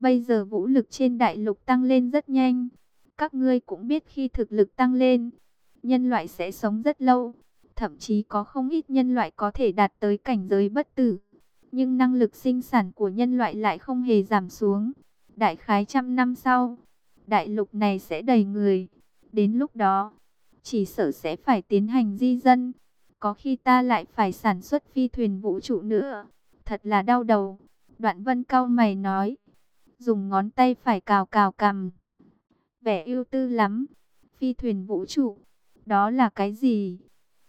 Bây giờ vũ lực trên đại lục tăng lên rất nhanh. Các ngươi cũng biết khi thực lực tăng lên, nhân loại sẽ sống rất lâu. Thậm chí có không ít nhân loại có thể đạt tới cảnh giới bất tử. Nhưng năng lực sinh sản của nhân loại lại không hề giảm xuống. Đại khái trăm năm sau, đại lục này sẽ đầy người. Đến lúc đó, chỉ sợ sẽ phải tiến hành di dân. Có khi ta lại phải sản xuất phi thuyền vũ trụ nữa. Thật là đau đầu. Đoạn vân cao mày nói. Dùng ngón tay phải cào cào cằm. Vẻ ưu tư lắm. Phi thuyền vũ trụ. Đó là cái gì?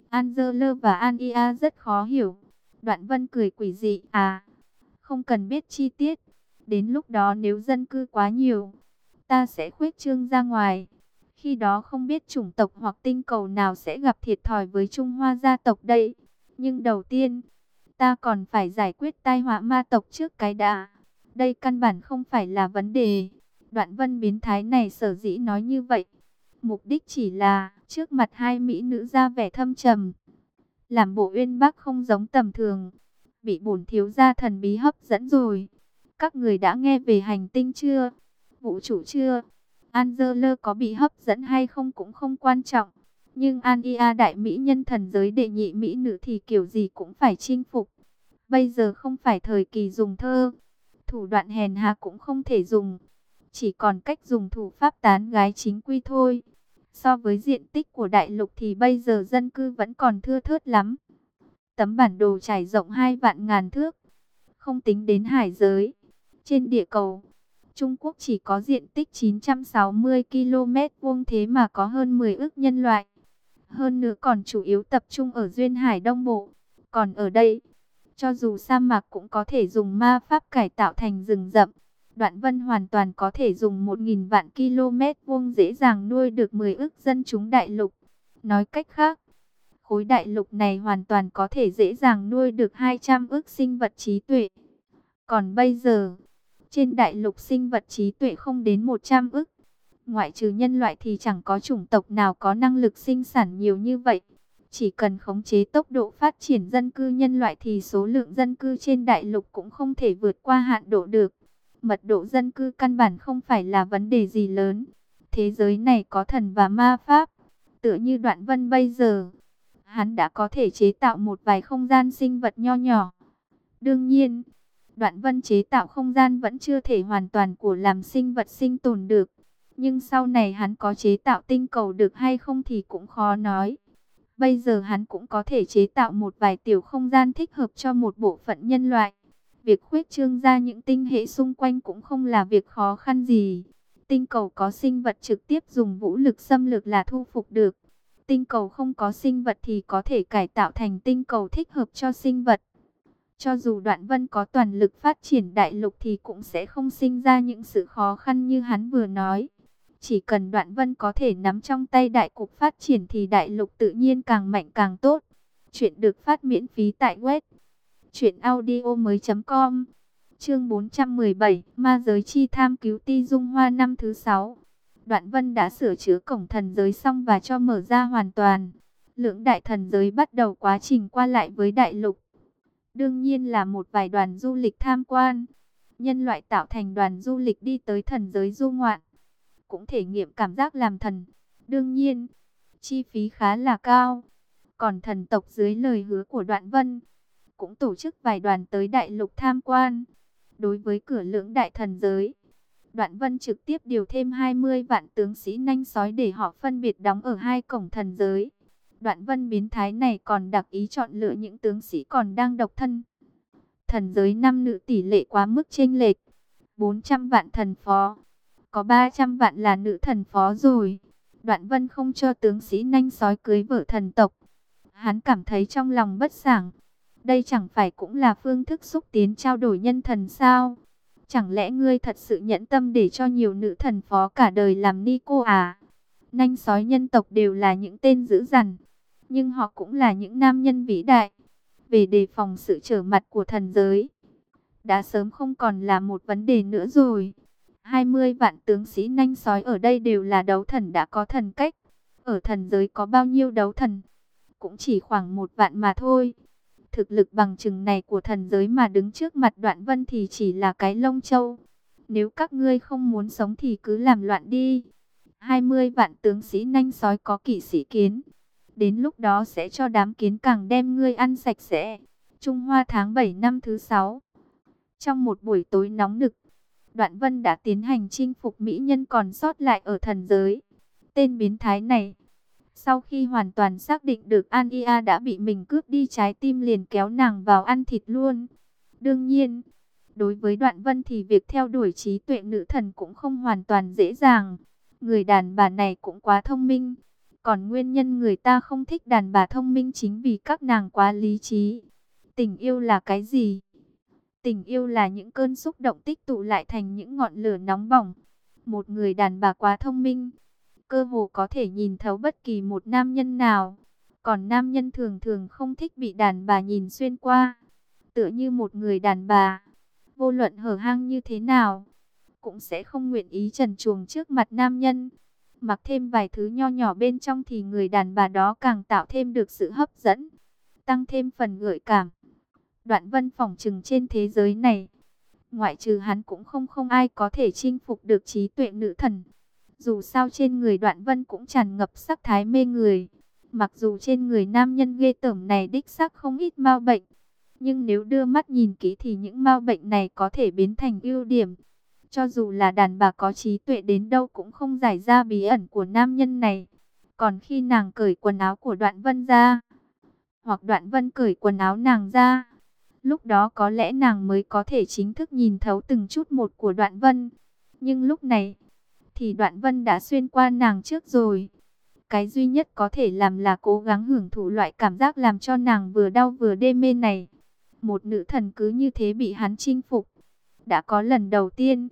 Angela và Ania rất khó hiểu. Đoạn vân cười quỷ dị. À, không cần biết chi tiết. Đến lúc đó nếu dân cư quá nhiều, ta sẽ khuyết trương ra ngoài. Khi đó không biết chủng tộc hoặc tinh cầu nào sẽ gặp thiệt thòi với Trung Hoa gia tộc đây. Nhưng đầu tiên, ta còn phải giải quyết tai họa ma tộc trước cái đã. Đây căn bản không phải là vấn đề. Đoạn vân biến thái này sở dĩ nói như vậy. Mục đích chỉ là, trước mặt hai mỹ nữ ra vẻ thâm trầm. Làm bộ uyên bác không giống tầm thường. Bị bổn thiếu gia thần bí hấp dẫn rồi. Các người đã nghe về hành tinh chưa? Vũ trụ chưa? Angela có bị hấp dẫn hay không cũng không quan trọng. Nhưng Ania đại mỹ nhân thần giới đệ nhị mỹ nữ thì kiểu gì cũng phải chinh phục. Bây giờ không phải thời kỳ dùng thơ. Thủ đoạn hèn hạ cũng không thể dùng. Chỉ còn cách dùng thủ pháp tán gái chính quy thôi. So với diện tích của đại lục thì bây giờ dân cư vẫn còn thưa thớt lắm. Tấm bản đồ trải rộng hai vạn ngàn thước. Không tính đến hải giới. Trên địa cầu, Trung Quốc chỉ có diện tích 960 km vuông thế mà có hơn 10 ước nhân loại. Hơn nữa còn chủ yếu tập trung ở Duyên Hải Đông Bộ. Còn ở đây, cho dù sa mạc cũng có thể dùng ma pháp cải tạo thành rừng rậm. Đoạn vân hoàn toàn có thể dùng 1.000 vạn km vuông dễ dàng nuôi được 10 ước dân chúng đại lục. Nói cách khác, khối đại lục này hoàn toàn có thể dễ dàng nuôi được 200 ước sinh vật trí tuệ. Còn bây giờ, trên đại lục sinh vật trí tuệ không đến 100 ức. Ngoại trừ nhân loại thì chẳng có chủng tộc nào có năng lực sinh sản nhiều như vậy. Chỉ cần khống chế tốc độ phát triển dân cư nhân loại thì số lượng dân cư trên đại lục cũng không thể vượt qua hạn độ được. Mật độ dân cư căn bản không phải là vấn đề gì lớn. Thế giới này có thần và ma pháp. Tựa như đoạn vân bây giờ. Hắn đã có thể chế tạo một vài không gian sinh vật nho nhỏ. Đương nhiên, Đoạn vân chế tạo không gian vẫn chưa thể hoàn toàn của làm sinh vật sinh tồn được. Nhưng sau này hắn có chế tạo tinh cầu được hay không thì cũng khó nói. Bây giờ hắn cũng có thể chế tạo một vài tiểu không gian thích hợp cho một bộ phận nhân loại. Việc khuếch trương ra những tinh hệ xung quanh cũng không là việc khó khăn gì. Tinh cầu có sinh vật trực tiếp dùng vũ lực xâm lược là thu phục được. Tinh cầu không có sinh vật thì có thể cải tạo thành tinh cầu thích hợp cho sinh vật. Cho dù đoạn vân có toàn lực phát triển đại lục thì cũng sẽ không sinh ra những sự khó khăn như hắn vừa nói. Chỉ cần đoạn vân có thể nắm trong tay đại cục phát triển thì đại lục tự nhiên càng mạnh càng tốt. Chuyện được phát miễn phí tại web truyệnaudiomoi.com. Chương 417, Ma giới chi tham cứu Ti Dung Hoa năm thứ 6. Đoạn Vân đã sửa chữa cổng thần giới xong và cho mở ra hoàn toàn. Lượng đại thần giới bắt đầu quá trình qua lại với đại lục. Đương nhiên là một vài đoàn du lịch tham quan. Nhân loại tạo thành đoàn du lịch đi tới thần giới du ngoạn. Cũng thể nghiệm cảm giác làm thần. Đương nhiên, chi phí khá là cao. Còn thần tộc dưới lời hứa của đoạn vân, cũng tổ chức vài đoàn tới đại lục tham quan. Đối với cửa lưỡng đại thần giới, đoạn vân trực tiếp điều thêm 20 vạn tướng sĩ nanh sói để họ phân biệt đóng ở hai cổng thần giới. Đoạn vân biến thái này còn đặc ý chọn lựa những tướng sĩ còn đang độc thân. Thần giới năm nữ tỷ lệ quá mức chênh lệch. 400 vạn thần phó. Có 300 vạn là nữ thần phó rồi. Đoạn vân không cho tướng sĩ nanh sói cưới vợ thần tộc. Hắn cảm thấy trong lòng bất sảng. Đây chẳng phải cũng là phương thức xúc tiến trao đổi nhân thần sao? Chẳng lẽ ngươi thật sự nhẫn tâm để cho nhiều nữ thần phó cả đời làm ni cô à? Nanh sói nhân tộc đều là những tên dữ dằn nhưng họ cũng là những nam nhân vĩ đại. Về đề phòng sự trở mặt của thần giới, đã sớm không còn là một vấn đề nữa rồi. 20 vạn tướng sĩ nanh sói ở đây đều là đấu thần đã có thần cách. Ở thần giới có bao nhiêu đấu thần? Cũng chỉ khoảng một vạn mà thôi. Thực lực bằng chừng này của thần giới mà đứng trước mặt đoạn vân thì chỉ là cái lông châu. Nếu các ngươi không muốn sống thì cứ làm loạn đi. 20 vạn tướng sĩ nanh sói có kỵ sĩ kiến. Đến lúc đó sẽ cho đám kiến càng đem ngươi ăn sạch sẽ. Trung Hoa tháng 7 năm thứ 6 Trong một buổi tối nóng nực, Đoạn Vân đã tiến hành chinh phục mỹ nhân còn sót lại ở thần giới. Tên biến thái này, sau khi hoàn toàn xác định được An Ia đã bị mình cướp đi trái tim liền kéo nàng vào ăn thịt luôn. Đương nhiên, đối với Đoạn Vân thì việc theo đuổi trí tuệ nữ thần cũng không hoàn toàn dễ dàng. Người đàn bà này cũng quá thông minh. Còn nguyên nhân người ta không thích đàn bà thông minh chính vì các nàng quá lý trí. Tình yêu là cái gì? Tình yêu là những cơn xúc động tích tụ lại thành những ngọn lửa nóng bỏng. Một người đàn bà quá thông minh, cơ hồ có thể nhìn thấu bất kỳ một nam nhân nào. Còn nam nhân thường thường không thích bị đàn bà nhìn xuyên qua. Tựa như một người đàn bà, vô luận hở hang như thế nào, cũng sẽ không nguyện ý trần chuồng trước mặt nam nhân. Mặc thêm vài thứ nho nhỏ bên trong thì người đàn bà đó càng tạo thêm được sự hấp dẫn, tăng thêm phần gợi cảm. Đoạn vân phòng trừng trên thế giới này, ngoại trừ hắn cũng không không ai có thể chinh phục được trí tuệ nữ thần. Dù sao trên người đoạn vân cũng tràn ngập sắc thái mê người. Mặc dù trên người nam nhân ghê tởm này đích xác không ít mau bệnh. Nhưng nếu đưa mắt nhìn kỹ thì những mau bệnh này có thể biến thành ưu điểm. Cho dù là đàn bà có trí tuệ đến đâu cũng không giải ra bí ẩn của nam nhân này. Còn khi nàng cởi quần áo của đoạn vân ra, hoặc đoạn vân cởi quần áo nàng ra, lúc đó có lẽ nàng mới có thể chính thức nhìn thấu từng chút một của đoạn vân. Nhưng lúc này, thì đoạn vân đã xuyên qua nàng trước rồi. Cái duy nhất có thể làm là cố gắng hưởng thụ loại cảm giác làm cho nàng vừa đau vừa đê mê này. Một nữ thần cứ như thế bị hắn chinh phục. Đã có lần đầu tiên,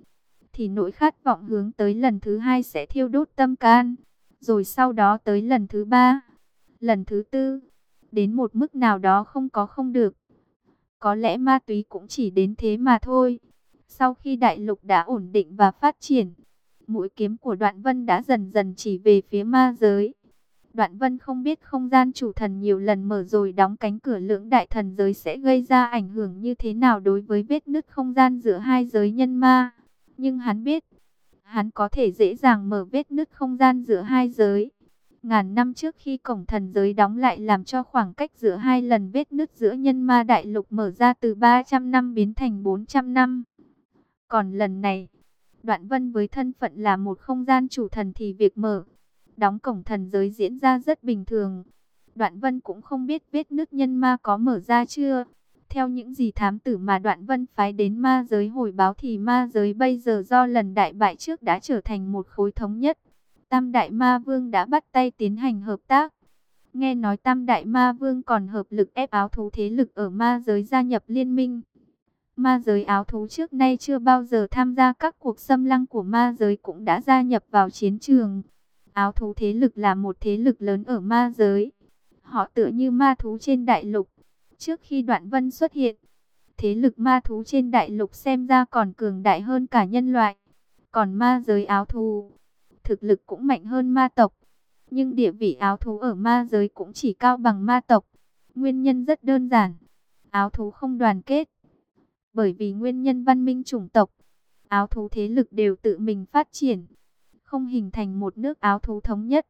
thì nỗi khát vọng hướng tới lần thứ hai sẽ thiêu đốt tâm can. Rồi sau đó tới lần thứ ba, lần thứ tư, đến một mức nào đó không có không được. Có lẽ ma túy cũng chỉ đến thế mà thôi. Sau khi đại lục đã ổn định và phát triển, mũi kiếm của đoạn vân đã dần dần chỉ về phía ma giới. Đoạn vân không biết không gian chủ thần nhiều lần mở rồi đóng cánh cửa lưỡng đại thần giới sẽ gây ra ảnh hưởng như thế nào đối với vết nứt không gian giữa hai giới nhân ma. Nhưng hắn biết, hắn có thể dễ dàng mở vết nứt không gian giữa hai giới. Ngàn năm trước khi cổng thần giới đóng lại làm cho khoảng cách giữa hai lần vết nứt giữa nhân ma đại lục mở ra từ 300 năm biến thành 400 năm. Còn lần này, Đoạn Vân với thân phận là một không gian chủ thần thì việc mở, đóng cổng thần giới diễn ra rất bình thường. Đoạn Vân cũng không biết vết nứt nhân ma có mở ra chưa. Theo những gì thám tử mà Đoạn Vân phái đến ma giới hồi báo thì ma giới bây giờ do lần đại bại trước đã trở thành một khối thống nhất. Tam Đại Ma Vương đã bắt tay tiến hành hợp tác. Nghe nói Tam Đại Ma Vương còn hợp lực ép áo thú thế lực ở ma giới gia nhập liên minh. Ma giới áo thú trước nay chưa bao giờ tham gia các cuộc xâm lăng của ma giới cũng đã gia nhập vào chiến trường. Áo thú thế lực là một thế lực lớn ở ma giới. Họ tựa như ma thú trên đại lục. Trước khi đoạn vân xuất hiện, thế lực ma thú trên đại lục xem ra còn cường đại hơn cả nhân loại. Còn ma giới áo thú, thực lực cũng mạnh hơn ma tộc. Nhưng địa vị áo thú ở ma giới cũng chỉ cao bằng ma tộc. Nguyên nhân rất đơn giản. Áo thú không đoàn kết bởi vì nguyên nhân văn minh chủng tộc, áo thú thế lực đều tự mình phát triển, không hình thành một nước áo thú thống nhất.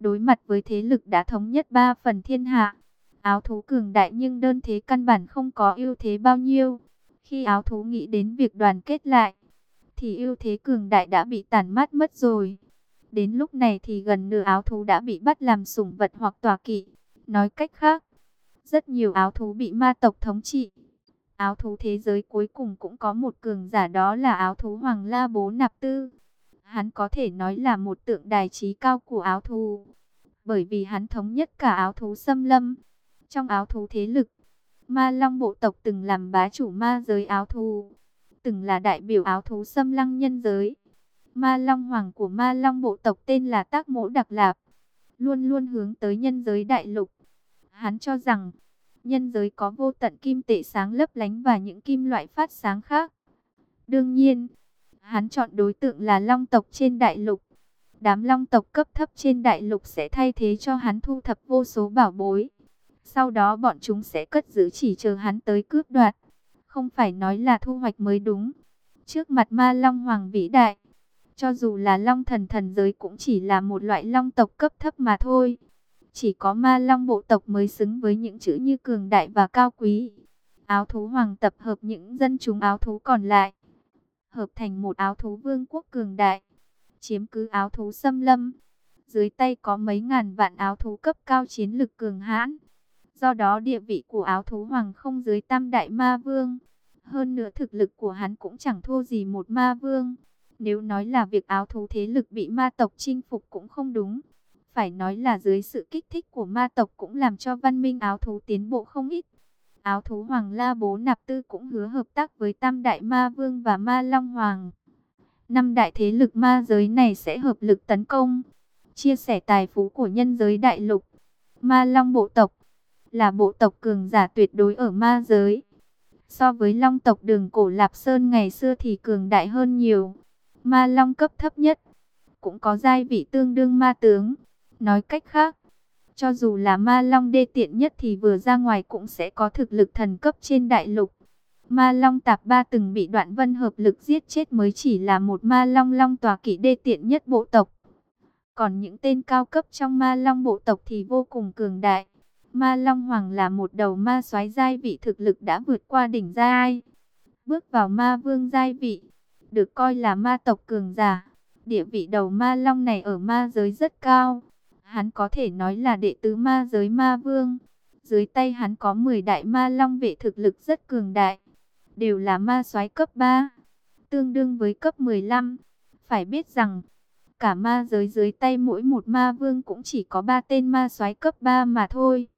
Đối mặt với thế lực đã thống nhất ba phần thiên hạ, áo thú cường đại nhưng đơn thế căn bản không có ưu thế bao nhiêu. Khi áo thú nghĩ đến việc đoàn kết lại, thì ưu thế cường đại đã bị tàn mát mất rồi. Đến lúc này thì gần nửa áo thú đã bị bắt làm sủng vật hoặc tòa kỵ. Nói cách khác, rất nhiều áo thú bị ma tộc thống trị. Áo thú thế giới cuối cùng cũng có một cường giả đó là áo thú Hoàng La Bố Nạp Tư. Hắn có thể nói là một tượng đài trí cao của áo thú. Bởi vì hắn thống nhất cả áo thú xâm lâm. Trong áo thú thế lực, Ma Long bộ tộc từng làm bá chủ ma giới áo thú. Từng là đại biểu áo thú xâm lăng nhân giới. Ma Long Hoàng của Ma Long bộ tộc tên là Tác Mỗ Đặc Lạp. Luôn luôn hướng tới nhân giới đại lục. Hắn cho rằng Nhân giới có vô tận kim tệ sáng lấp lánh và những kim loại phát sáng khác. Đương nhiên, hắn chọn đối tượng là long tộc trên đại lục. Đám long tộc cấp thấp trên đại lục sẽ thay thế cho hắn thu thập vô số bảo bối. Sau đó bọn chúng sẽ cất giữ chỉ chờ hắn tới cướp đoạt. Không phải nói là thu hoạch mới đúng. Trước mặt ma long hoàng vĩ đại, cho dù là long thần thần giới cũng chỉ là một loại long tộc cấp thấp mà thôi. Chỉ có ma long bộ tộc mới xứng với những chữ như cường đại và cao quý. Áo thú hoàng tập hợp những dân chúng áo thú còn lại. Hợp thành một áo thú vương quốc cường đại. Chiếm cứ áo thú xâm lâm. Dưới tay có mấy ngàn vạn áo thú cấp cao chiến lực cường hãn. Do đó địa vị của áo thú hoàng không dưới tam đại ma vương. Hơn nữa thực lực của hắn cũng chẳng thua gì một ma vương. Nếu nói là việc áo thú thế lực bị ma tộc chinh phục cũng không đúng. Phải nói là dưới sự kích thích của ma tộc cũng làm cho văn minh áo thú tiến bộ không ít. Áo thú Hoàng La Bố Nạp Tư cũng hứa hợp tác với Tam Đại Ma Vương và Ma Long Hoàng. Năm đại thế lực ma giới này sẽ hợp lực tấn công, chia sẻ tài phú của nhân giới đại lục. Ma Long bộ tộc là bộ tộc cường giả tuyệt đối ở ma giới. So với Long tộc đường cổ Lạp Sơn ngày xưa thì cường đại hơn nhiều. Ma Long cấp thấp nhất, cũng có giai vị tương đương ma tướng. Nói cách khác, cho dù là ma long đê tiện nhất thì vừa ra ngoài cũng sẽ có thực lực thần cấp trên đại lục. Ma long tạp ba từng bị đoạn vân hợp lực giết chết mới chỉ là một ma long long tòa kỷ đê tiện nhất bộ tộc. Còn những tên cao cấp trong ma long bộ tộc thì vô cùng cường đại. Ma long hoàng là một đầu ma soái giai vị thực lực đã vượt qua đỉnh giai. Bước vào ma vương giai vị, được coi là ma tộc cường giả. Địa vị đầu ma long này ở ma giới rất cao. Hắn có thể nói là đệ tứ ma giới ma vương. Dưới tay hắn có 10 đại ma long vệ thực lực rất cường đại. Đều là ma soái cấp 3. Tương đương với cấp 15. Phải biết rằng, cả ma giới dưới tay mỗi một ma vương cũng chỉ có 3 tên ma soái cấp 3 mà thôi.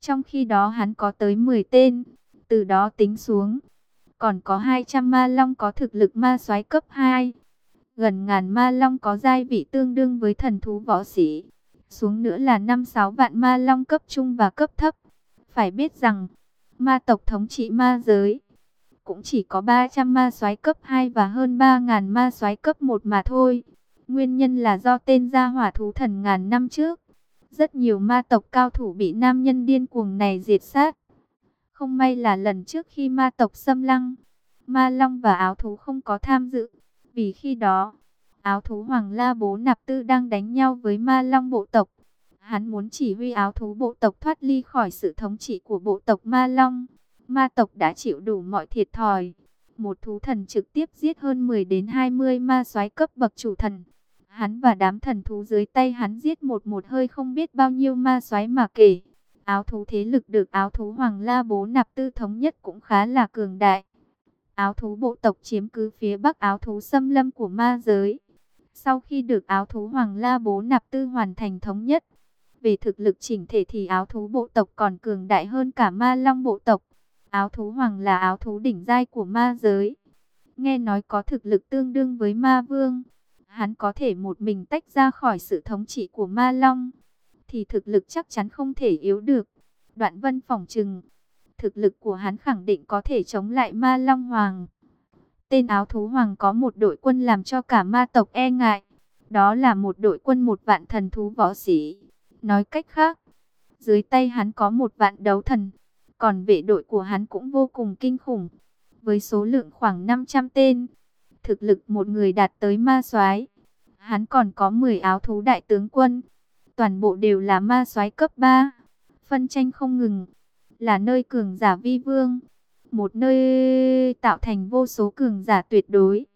Trong khi đó hắn có tới 10 tên. Từ đó tính xuống. Còn có 200 ma long có thực lực ma soái cấp 2 gần ngàn ma long có giai vị tương đương với thần thú võ sĩ. Xuống nữa là 5-6 vạn ma long cấp trung và cấp thấp. Phải biết rằng, ma tộc thống trị ma giới, cũng chỉ có 300 ma soái cấp 2 và hơn 3.000 ma soái cấp 1 mà thôi. Nguyên nhân là do tên gia hỏa thú thần ngàn năm trước. Rất nhiều ma tộc cao thủ bị nam nhân điên cuồng này diệt sát. Không may là lần trước khi ma tộc xâm lăng, ma long và áo thú không có tham dự. Vì khi đó, áo thú Hoàng La Bố Nạp Tư đang đánh nhau với ma long bộ tộc. Hắn muốn chỉ huy áo thú bộ tộc thoát ly khỏi sự thống trị của bộ tộc ma long. Ma tộc đã chịu đủ mọi thiệt thòi. Một thú thần trực tiếp giết hơn 10 đến 20 ma soái cấp bậc chủ thần. Hắn và đám thần thú dưới tay hắn giết một một hơi không biết bao nhiêu ma soái mà kể. Áo thú thế lực được áo thú Hoàng La Bố Nạp Tư thống nhất cũng khá là cường đại áo thú bộ tộc chiếm cứ phía bắc áo thú xâm lâm của ma giới. Sau khi được áo thú Hoàng La Bố Nạp Tư hoàn thành thống nhất, về thực lực chỉnh thể thì áo thú bộ tộc còn cường đại hơn cả ma long bộ tộc. Áo thú Hoàng là áo thú đỉnh giai của ma giới. Nghe nói có thực lực tương đương với ma vương. Hắn có thể một mình tách ra khỏi sự thống trị của ma long. Thì thực lực chắc chắn không thể yếu được. Đoạn vân phỏng trừng thực lực của hắn khẳng định có thể chống lại ma long hoàng. Tên áo thú hoàng có một đội quân làm cho cả ma tộc e ngại. Đó là một đội quân một vạn thần thú võ sĩ. Nói cách khác, dưới tay hắn có một vạn đấu thần. Còn vệ đội của hắn cũng vô cùng kinh khủng. Với số lượng khoảng 500 tên. Thực lực một người đạt tới ma soái Hắn còn có 10 áo thú đại tướng quân. Toàn bộ đều là ma soái cấp 3. Phân tranh không ngừng là nơi cường giả vi vương, một nơi tạo thành vô số cường giả tuyệt đối.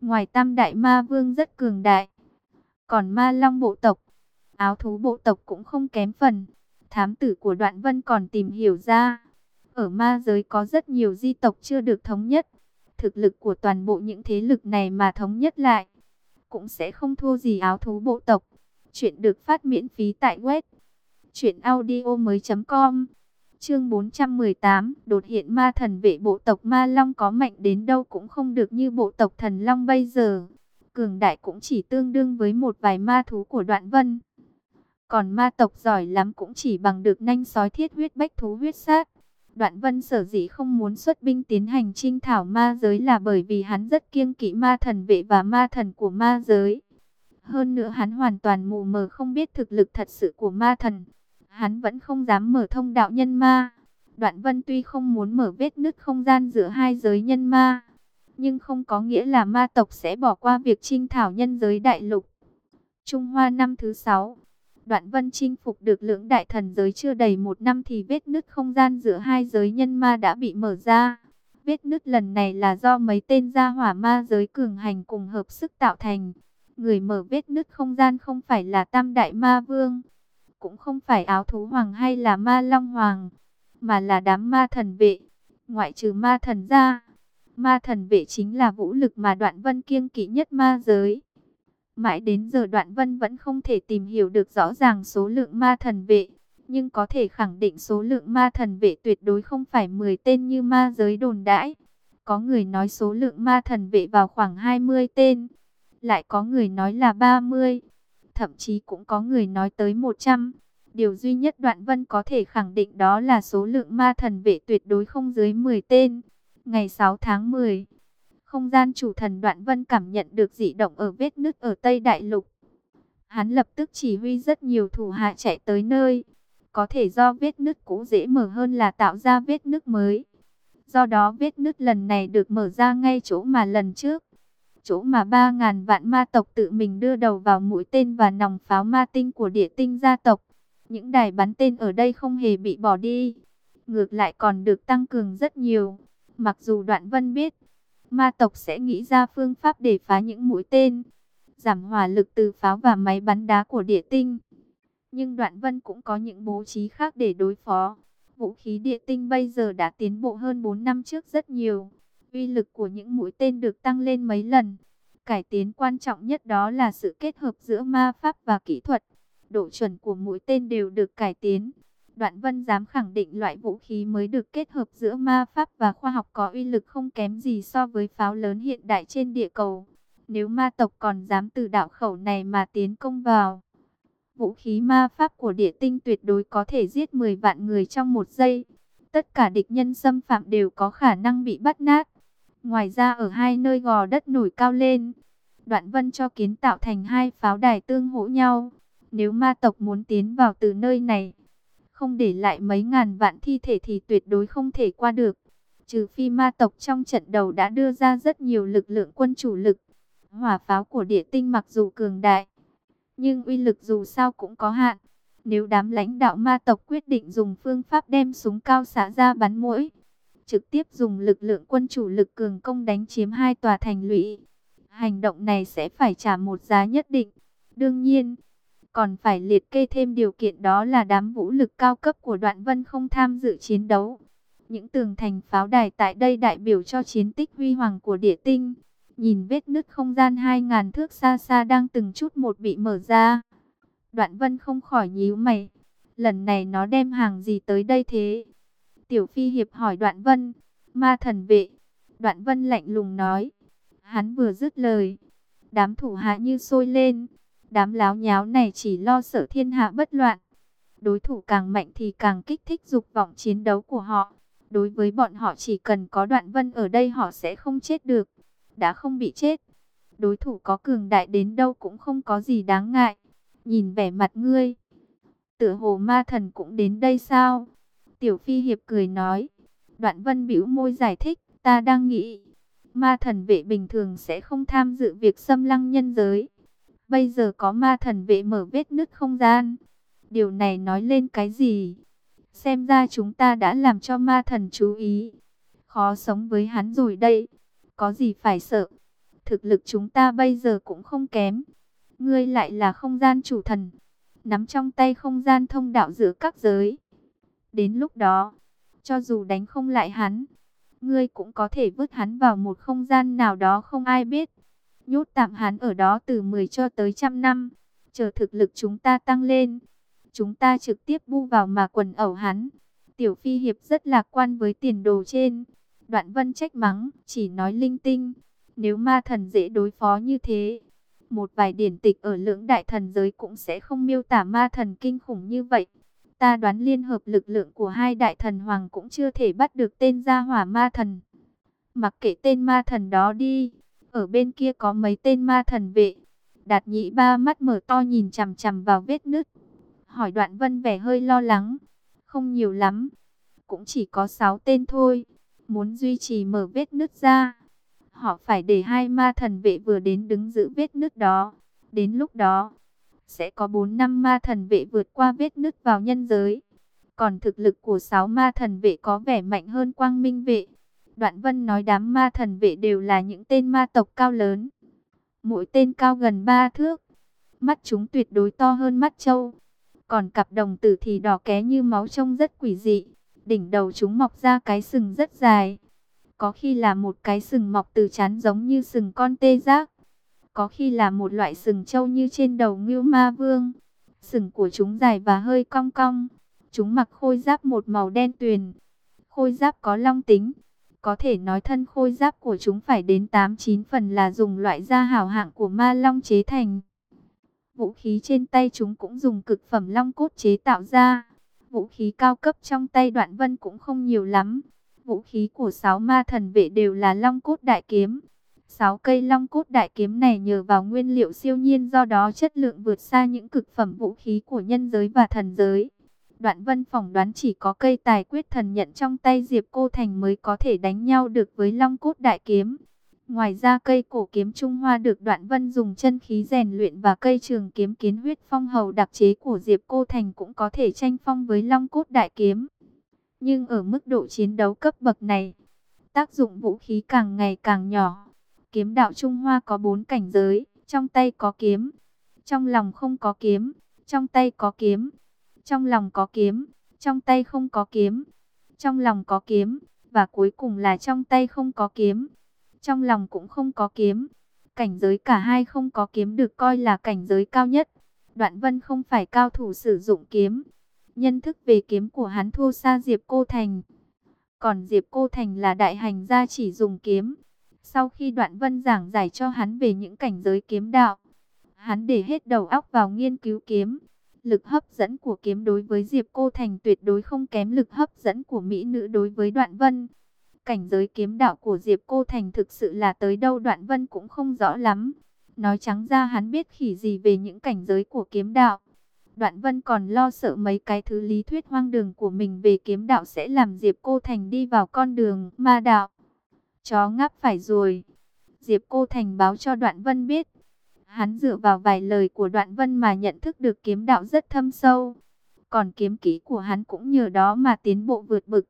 Ngoài tam đại ma vương rất cường đại, còn ma long bộ tộc, áo thú bộ tộc cũng không kém phần. Thám tử của đoạn vân còn tìm hiểu ra, ở ma giới có rất nhiều di tộc chưa được thống nhất. Thực lực của toàn bộ những thế lực này mà thống nhất lại, cũng sẽ không thua gì áo thú bộ tộc. Chuyện được phát miễn phí tại web chuyện audio mới.com Chương 418, đột hiện ma thần vệ bộ tộc ma long có mạnh đến đâu cũng không được như bộ tộc thần long bây giờ. Cường đại cũng chỉ tương đương với một vài ma thú của đoạn vân. Còn ma tộc giỏi lắm cũng chỉ bằng được nhanh sói thiết huyết bách thú huyết sát. Đoạn vân sở dĩ không muốn xuất binh tiến hành trinh thảo ma giới là bởi vì hắn rất kiêng kỵ ma thần vệ và ma thần của ma giới. Hơn nữa hắn hoàn toàn mù mờ không biết thực lực thật sự của ma thần hắn vẫn không dám mở thông đạo nhân ma. Đoạn vân tuy không muốn mở vết nứt không gian giữa hai giới nhân ma, nhưng không có nghĩa là ma tộc sẽ bỏ qua việc trinh thảo nhân giới đại lục. Trung Hoa năm thứ sáu, Đoạn Vân chinh phục được lưỡng đại thần giới chưa đầy một năm thì vết nứt không gian giữa hai giới nhân ma đã bị mở ra. Vết nứt lần này là do mấy tên gia hỏa ma giới cường hành cùng hợp sức tạo thành. Người mở vết nứt không gian không phải là Tam Đại Ma Vương, cũng không phải áo thú hoàng hay là ma long hoàng, mà là đám ma thần vệ, ngoại trừ ma thần ra. Ma thần vệ chính là vũ lực mà đoạn vân kiêng kỵ nhất ma giới. Mãi đến giờ đoạn vân vẫn không thể tìm hiểu được rõ ràng số lượng ma thần vệ. Nhưng có thể khẳng định số lượng ma thần vệ tuyệt đối không phải 10 tên như ma giới đồn đãi. Có người nói số lượng ma thần vệ vào khoảng 20 tên. Lại có người nói là 30. Thậm chí cũng có người nói tới 100. Điều duy nhất đoạn vân có thể khẳng định đó là số lượng ma thần vệ tuyệt đối không dưới 10 tên. Ngày 6 tháng 10, không gian chủ thần đoạn vân cảm nhận được dị động ở vết nứt ở Tây Đại Lục. Hắn lập tức chỉ huy rất nhiều thủ hạ chạy tới nơi. Có thể do vết nứt cũ dễ mở hơn là tạo ra vết nứt mới. Do đó vết nứt lần này được mở ra ngay chỗ mà lần trước. Chỗ mà 3.000 vạn ma tộc tự mình đưa đầu vào mũi tên và nòng pháo ma tinh của địa tinh gia tộc. Những đài bắn tên ở đây không hề bị bỏ đi. Ngược lại còn được tăng cường rất nhiều. Mặc dù đoạn vân biết, ma tộc sẽ nghĩ ra phương pháp để phá những mũi tên, giảm hỏa lực từ pháo và máy bắn đá của địa tinh. Nhưng đoạn vân cũng có những bố trí khác để đối phó. Vũ khí địa tinh bây giờ đã tiến bộ hơn 4 năm trước rất nhiều. Uy lực của những mũi tên được tăng lên mấy lần. Cải tiến quan trọng nhất đó là sự kết hợp giữa ma pháp và kỹ thuật. Độ chuẩn của mũi tên đều được cải tiến. Đoạn Vân dám khẳng định loại vũ khí mới được kết hợp giữa ma pháp và khoa học có uy lực không kém gì so với pháo lớn hiện đại trên địa cầu. Nếu ma tộc còn dám từ đạo khẩu này mà tiến công vào, vũ khí ma pháp của địa tinh tuyệt đối có thể giết 10 vạn người trong một giây. Tất cả địch nhân xâm phạm đều có khả năng bị bắt nát. Ngoài ra ở hai nơi gò đất nổi cao lên, Đoạn Vân cho kiến tạo thành hai pháo đài tương hỗ nhau. Nếu ma tộc muốn tiến vào từ nơi này, không để lại mấy ngàn vạn thi thể thì tuyệt đối không thể qua được. Trừ phi ma tộc trong trận đầu đã đưa ra rất nhiều lực lượng quân chủ lực. Hỏa pháo của địa tinh mặc dù cường đại, nhưng uy lực dù sao cũng có hạn. Nếu đám lãnh đạo ma tộc quyết định dùng phương pháp đem súng cao xả ra bắn mũi, trực tiếp dùng lực lượng quân chủ lực cường công đánh chiếm hai tòa thành lũy, hành động này sẽ phải trả một giá nhất định. Đương nhiên, còn phải liệt kê thêm điều kiện đó là đám vũ lực cao cấp của đoạn vân không tham dự chiến đấu. Những tường thành pháo đài tại đây đại biểu cho chiến tích huy hoàng của địa tinh. Nhìn vết nứt không gian hai ngàn thước xa xa đang từng chút một bị mở ra. Đoạn vân không khỏi nhíu mày. Lần này nó đem hàng gì tới đây thế? Tiểu Phi Hiệp hỏi đoạn vân. Ma thần vệ. Đoạn vân lạnh lùng nói. Hắn vừa dứt lời. Đám thủ hạ như sôi lên, Đám láo nháo này chỉ lo sợ thiên hạ bất loạn. Đối thủ càng mạnh thì càng kích thích dục vọng chiến đấu của họ. Đối với bọn họ chỉ cần có đoạn vân ở đây họ sẽ không chết được. Đã không bị chết. Đối thủ có cường đại đến đâu cũng không có gì đáng ngại. Nhìn vẻ mặt ngươi. Tựa hồ ma thần cũng đến đây sao? Tiểu Phi Hiệp cười nói. Đoạn vân bĩu môi giải thích. Ta đang nghĩ. Ma thần vệ bình thường sẽ không tham dự việc xâm lăng nhân giới Bây giờ có ma thần vệ mở vết nứt không gian. Điều này nói lên cái gì? Xem ra chúng ta đã làm cho ma thần chú ý. Khó sống với hắn rồi đây. Có gì phải sợ? Thực lực chúng ta bây giờ cũng không kém. Ngươi lại là không gian chủ thần. Nắm trong tay không gian thông đạo giữa các giới. Đến lúc đó, cho dù đánh không lại hắn, ngươi cũng có thể vứt hắn vào một không gian nào đó không ai biết nhốt tạm hắn ở đó từ 10 cho tới trăm năm. Chờ thực lực chúng ta tăng lên, chúng ta trực tiếp bu vào mà quần ẩu hắn. Tiểu Phi Hiệp rất lạc quan với tiền đồ trên. Đoạn vân trách mắng, chỉ nói linh tinh. Nếu ma thần dễ đối phó như thế, một vài điển tịch ở lưỡng đại thần giới cũng sẽ không miêu tả ma thần kinh khủng như vậy. Ta đoán liên hợp lực lượng của hai đại thần hoàng cũng chưa thể bắt được tên gia hỏa ma thần. Mặc kệ tên ma thần đó đi, ở bên kia có mấy tên ma thần vệ. Đạt nhị ba mắt mở to nhìn chằm chằm vào vết nứt. Hỏi đoạn vân vẻ hơi lo lắng. Không nhiều lắm. Cũng chỉ có sáu tên thôi. Muốn duy trì mở vết nứt ra. Họ phải để hai ma thần vệ vừa đến đứng giữ vết nứt đó. Đến lúc đó, sẽ có 4 năm ma thần vệ vượt qua vết nứt vào nhân giới. Còn thực lực của 6 ma thần vệ có vẻ mạnh hơn quang minh vệ. Đoạn vân nói đám ma thần vệ đều là những tên ma tộc cao lớn. Mỗi tên cao gần 3 thước. Mắt chúng tuyệt đối to hơn mắt trâu. Còn cặp đồng tử thì đỏ ké như máu trông rất quỷ dị. Đỉnh đầu chúng mọc ra cái sừng rất dài. Có khi là một cái sừng mọc từ chán giống như sừng con tê giác. Có khi là một loại sừng trâu như trên đầu ngưu ma vương. Sừng của chúng dài và hơi cong cong. Chúng mặc khôi giáp một màu đen tuyền. Khôi giáp có long tính. Có thể nói thân khôi giáp của chúng phải đến 8-9 phần là dùng loại da hảo hạng của ma long chế thành. Vũ khí trên tay chúng cũng dùng cực phẩm long cốt chế tạo ra. Vũ khí cao cấp trong tay đoạn vân cũng không nhiều lắm. Vũ khí của sáu ma thần vệ đều là long cốt đại kiếm. Sáu cây long cốt đại kiếm này nhờ vào nguyên liệu siêu nhiên do đó chất lượng vượt xa những cực phẩm vũ khí của nhân giới và thần giới. Đoạn vân phỏng đoán chỉ có cây tài quyết thần nhận trong tay Diệp Cô Thành mới có thể đánh nhau được với long cốt đại kiếm. Ngoài ra cây cổ kiếm Trung Hoa được đoạn vân dùng chân khí rèn luyện và cây trường kiếm kiến huyết phong hầu đặc chế của Diệp Cô Thành cũng có thể tranh phong với long cốt đại kiếm. Nhưng ở mức độ chiến đấu cấp bậc này, tác dụng vũ khí càng ngày càng nhỏ. Kiếm đạo Trung Hoa có bốn cảnh giới, trong tay có kiếm, trong lòng không có kiếm, trong tay có kiếm, trong lòng có kiếm, trong tay không có kiếm, trong lòng có kiếm, và cuối cùng là trong tay không có kiếm, trong lòng cũng không có kiếm. Cảnh giới cả hai không có kiếm được coi là cảnh giới cao nhất. Đoạn Vân không phải cao thủ sử dụng kiếm. Nhân thức về kiếm của hắn thua xa Diệp Cô Thành. Còn Diệp Cô Thành là đại hành gia chỉ dùng kiếm. Sau khi Đoạn Vân giảng giải cho hắn về những cảnh giới kiếm đạo, hắn để hết đầu óc vào nghiên cứu kiếm. Lực hấp dẫn của kiếm đối với Diệp Cô Thành tuyệt đối không kém lực hấp dẫn của mỹ nữ đối với Đoạn Vân. Cảnh giới kiếm đạo của Diệp Cô Thành thực sự là tới đâu Đoạn Vân cũng không rõ lắm. Nói trắng ra hắn biết khỉ gì về những cảnh giới của kiếm đạo. Đoạn Vân còn lo sợ mấy cái thứ lý thuyết hoang đường của mình về kiếm đạo sẽ làm Diệp Cô Thành đi vào con đường ma đạo. Chó ngáp phải rồi. Diệp Cô Thành báo cho Đoạn Vân biết. Hắn dựa vào vài lời của Đoạn Vân mà nhận thức được kiếm đạo rất thâm sâu. Còn kiếm kỹ của hắn cũng nhờ đó mà tiến bộ vượt bực.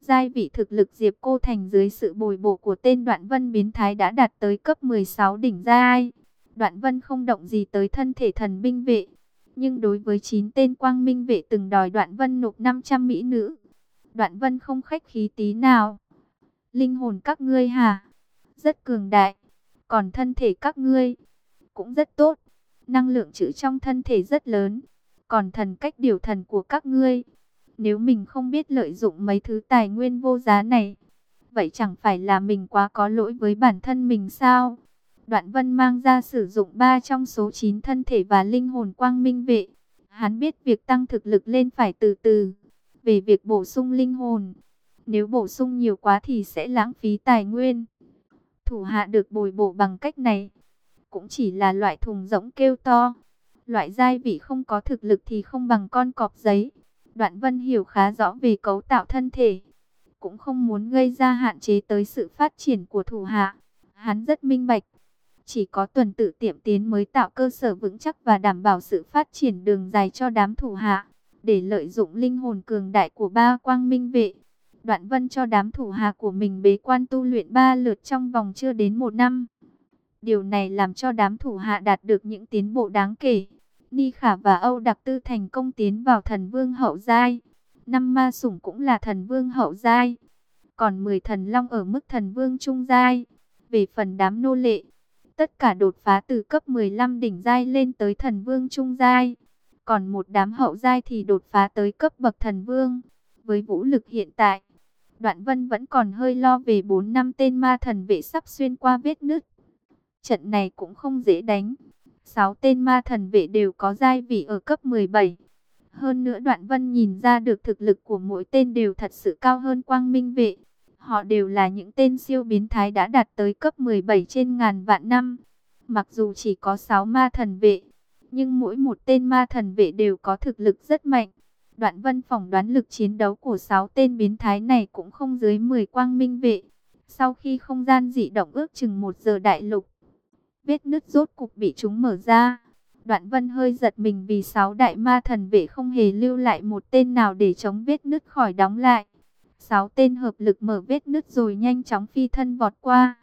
Giai vị thực lực Diệp Cô Thành dưới sự bồi bổ của tên Đoạn Vân biến thái đã đạt tới cấp 16 đỉnh giai. Đoạn Vân không động gì tới thân thể thần binh vệ. Nhưng đối với 9 tên quang minh vệ từng đòi Đoạn Vân nộp 500 mỹ nữ. Đoạn Vân không khách khí tí nào. Linh hồn các ngươi hả? Rất cường đại. Còn thân thể các ngươi cũng rất tốt. Năng lượng trữ trong thân thể rất lớn. Còn thần cách điều thần của các ngươi, nếu mình không biết lợi dụng mấy thứ tài nguyên vô giá này, vậy chẳng phải là mình quá có lỗi với bản thân mình sao? Đoạn Vân mang ra sử dụng 3 trong số 9 thân thể và linh hồn quang minh vệ. Hắn biết việc tăng thực lực lên phải từ từ. Về việc bổ sung linh hồn, nếu bổ sung nhiều quá thì sẽ lãng phí tài nguyên. Thủ hạ được bồi bổ bằng cách này, cũng chỉ là loại thùng rỗng kêu to. Loại giai vị không có thực lực thì không bằng con cọp giấy. Đoạn Vân hiểu khá rõ về cấu tạo thân thể, cũng không muốn gây ra hạn chế tới sự phát triển của thủ hạ. Hắn rất minh bạch, chỉ có tuần tự tiệm tiến mới tạo cơ sở vững chắc và đảm bảo sự phát triển đường dài cho đám thủ hạ, để lợi dụng linh hồn cường đại của ba quang minh vệ. Đoạn Vân cho đám thủ hạ của mình bế quan tu luyện ba lượt trong vòng chưa đến một năm. Điều này làm cho đám thủ hạ đạt được những tiến bộ đáng kể. Ni Khả và Âu Đặc Tư thành công tiến vào thần vương hậu giai. Năm ma sủng cũng là thần vương hậu giai. Còn 10 thần long ở mức thần vương trung giai. Về phần đám nô lệ, tất cả đột phá từ cấp 15 đỉnh giai lên tới thần vương trung giai. Còn một đám hậu giai thì đột phá tới cấp bậc thần vương. Với vũ lực hiện tại, Đoạn Vân vẫn còn hơi lo về 4 năm tên ma thần vệ sắp xuyên qua vết nứt. Trận này cũng không dễ đánh. Sáu tên ma thần vệ đều có giai vị ở cấp 17. Hơn nữa Đoạn Vân nhìn ra được thực lực của mỗi tên đều thật sự cao hơn Quang Minh vệ. Họ đều là những tên siêu biến thái đã đạt tới cấp 17 trên ngàn vạn năm. Mặc dù chỉ có 6 ma thần vệ, nhưng mỗi một tên ma thần vệ đều có thực lực rất mạnh. Đoạn Vân phỏng đoán lực chiến đấu của 6 tên biến thái này cũng không dưới 10 quang minh vệ. Sau khi không gian dị động ước chừng một giờ đại lục, vết nứt rốt cục bị chúng mở ra. Đoạn vân hơi giật mình vì sáu đại ma thần vệ không hề lưu lại một tên nào để chống vết nứt khỏi đóng lại. Sáu tên hợp lực mở vết nứt rồi nhanh chóng phi thân vọt qua.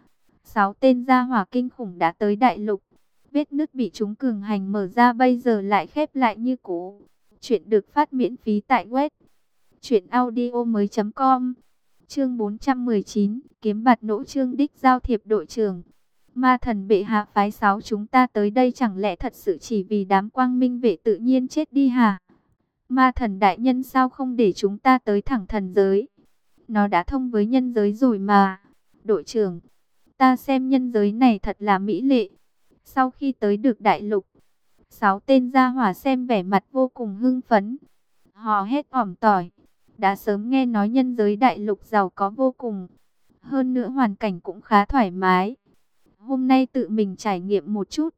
Sáu tên gia hỏa kinh khủng đã tới đại lục. Vết nứt bị chúng cường hành mở ra bây giờ lại khép lại như cũ. Chuyện được phát miễn phí tại web. Chuyện audio mới com. Chương 419, kiếm bạt nỗ trương đích giao thiệp đội trưởng. Ma thần bệ hạ phái sáu chúng ta tới đây chẳng lẽ thật sự chỉ vì đám quang minh vệ tự nhiên chết đi hả? Ma thần đại nhân sao không để chúng ta tới thẳng thần giới? Nó đã thông với nhân giới rồi mà. Đội trưởng, ta xem nhân giới này thật là mỹ lệ. Sau khi tới được đại lục, sáu tên gia hỏa xem vẻ mặt vô cùng hưng phấn. Họ hết ỏm tỏi. Đã sớm nghe nói nhân giới đại lục giàu có vô cùng. Hơn nữa hoàn cảnh cũng khá thoải mái. Hôm nay tự mình trải nghiệm một chút.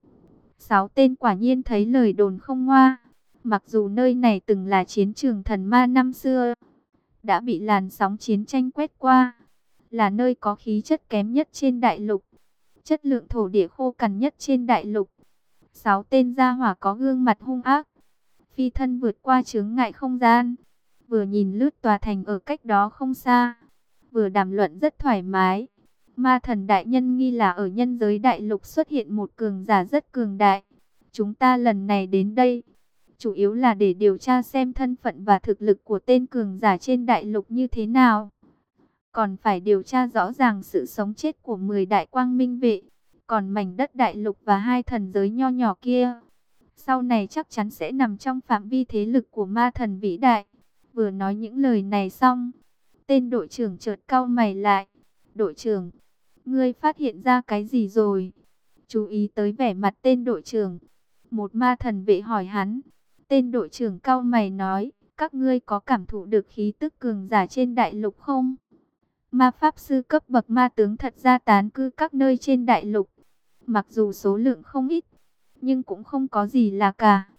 Sáu tên quả nhiên thấy lời đồn không ngoa. Mặc dù nơi này từng là chiến trường thần ma năm xưa. Đã bị làn sóng chiến tranh quét qua. Là nơi có khí chất kém nhất trên đại lục. Chất lượng thổ địa khô cằn nhất trên đại lục. Sáu tên gia hỏa có gương mặt hung ác. Phi thân vượt qua chướng ngại không gian. Vừa nhìn lướt tòa thành ở cách đó không xa. Vừa đàm luận rất thoải mái. Ma thần đại nhân nghi là ở nhân giới đại lục xuất hiện một cường giả rất cường đại. Chúng ta lần này đến đây, chủ yếu là để điều tra xem thân phận và thực lực của tên cường giả trên đại lục như thế nào. Còn phải điều tra rõ ràng sự sống chết của 10 đại quang minh vệ, còn mảnh đất đại lục và hai thần giới nho nhỏ kia. Sau này chắc chắn sẽ nằm trong phạm vi thế lực của ma thần vĩ đại. Vừa nói những lời này xong, tên đội trưởng chợt cau mày lại. Đội trưởng, Ngươi phát hiện ra cái gì rồi? Chú ý tới vẻ mặt tên đội trưởng. Một ma thần vệ hỏi hắn. Tên đội trưởng cau mày nói, các ngươi có cảm thụ được khí tức cường giả trên đại lục không? Ma pháp sư cấp bậc ma tướng thật ra tán cư các nơi trên đại lục. Mặc dù số lượng không ít, nhưng cũng không có gì là cả.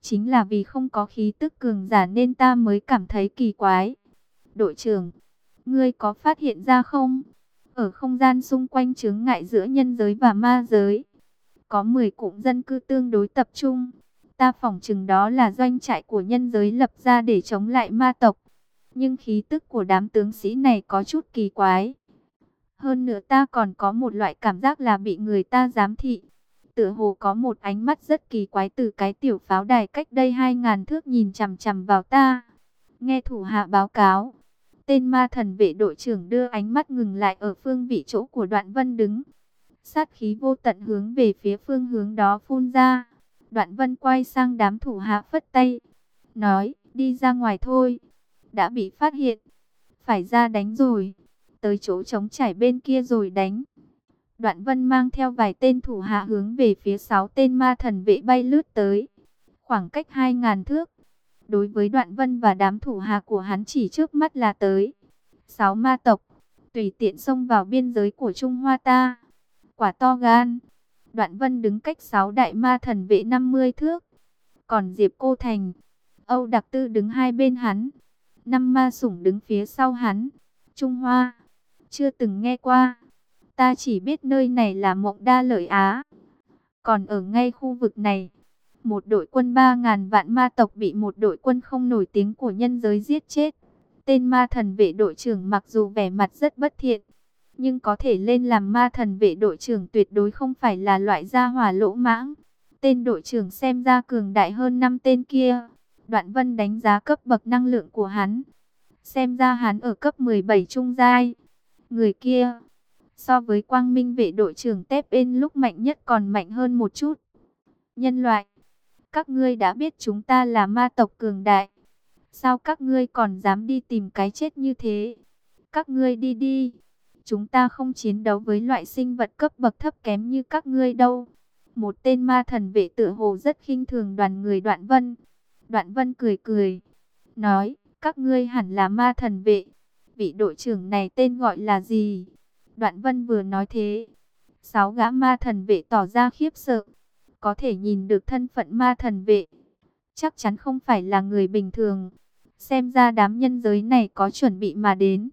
Chính là vì không có khí tức cường giả nên ta mới cảm thấy kỳ quái. Đội trưởng, ngươi có phát hiện ra không? Ở không gian xung quanh chướng ngại giữa nhân giới và ma giới, có 10 cụm dân cư tương đối tập trung. Ta phỏng chừng đó là doanh trại của nhân giới lập ra để chống lại ma tộc. Nhưng khí tức của đám tướng sĩ này có chút kỳ quái. Hơn nữa ta còn có một loại cảm giác là bị người ta giám thị. Tựa hồ có một ánh mắt rất kỳ quái từ cái tiểu pháo đài cách đây hai ngàn thước nhìn chằm chằm vào ta. Nghe thủ hạ báo cáo, Tên ma thần vệ đội trưởng đưa ánh mắt ngừng lại ở phương vị chỗ của đoạn vân đứng. Sát khí vô tận hướng về phía phương hướng đó phun ra. Đoạn vân quay sang đám thủ hạ phất tay. Nói, đi ra ngoài thôi. Đã bị phát hiện. Phải ra đánh rồi. Tới chỗ trống trải bên kia rồi đánh. Đoạn vân mang theo vài tên thủ hạ hướng về phía sáu tên ma thần vệ bay lướt tới. Khoảng cách hai ngàn thước. Đối với đoạn vân và đám thủ hạ của hắn chỉ trước mắt là tới. Sáu ma tộc, tùy tiện xông vào biên giới của Trung Hoa ta. Quả to gan. Đoạn vân đứng cách sáu đại ma thần vệ 50 thước. Còn Diệp Cô Thành, Âu Đặc Tư đứng hai bên hắn. Năm ma sủng đứng phía sau hắn. Trung Hoa, chưa từng nghe qua. Ta chỉ biết nơi này là mộng đa lợi Á. Còn ở ngay khu vực này, một đội quân 3.000 vạn ma tộc bị một đội quân không nổi tiếng của nhân giới giết chết. Tên ma thần vệ đội trưởng mặc dù vẻ mặt rất bất thiện, nhưng có thể lên làm ma thần vệ đội trưởng tuyệt đối không phải là loại gia hỏa lỗ mãng. Tên đội trưởng xem ra cường đại hơn năm tên kia. Đoạn vân đánh giá cấp bậc năng lượng của hắn. Xem ra hắn ở cấp 17 trung giai. Người kia, so với quang minh vệ đội trưởng Tép bên lúc mạnh nhất còn mạnh hơn một chút. Nhân loại, các ngươi đã biết chúng ta là ma tộc cường đại. Sao các ngươi còn dám đi tìm cái chết như thế? Các ngươi đi đi. Chúng ta không chiến đấu với loại sinh vật cấp bậc thấp kém như các ngươi đâu. Một tên ma thần vệ tự hồ rất khinh thường đoàn người đoạn vân. Đoạn vân cười cười. Nói, các ngươi hẳn là ma thần vệ. Vị đội trưởng này tên gọi là gì? Đoạn vân vừa nói thế. Sáu gã ma thần vệ tỏ ra khiếp sợ có thể nhìn được thân phận ma thần vệ. Chắc chắn không phải là người bình thường. Xem ra đám nhân giới này có chuẩn bị mà đến.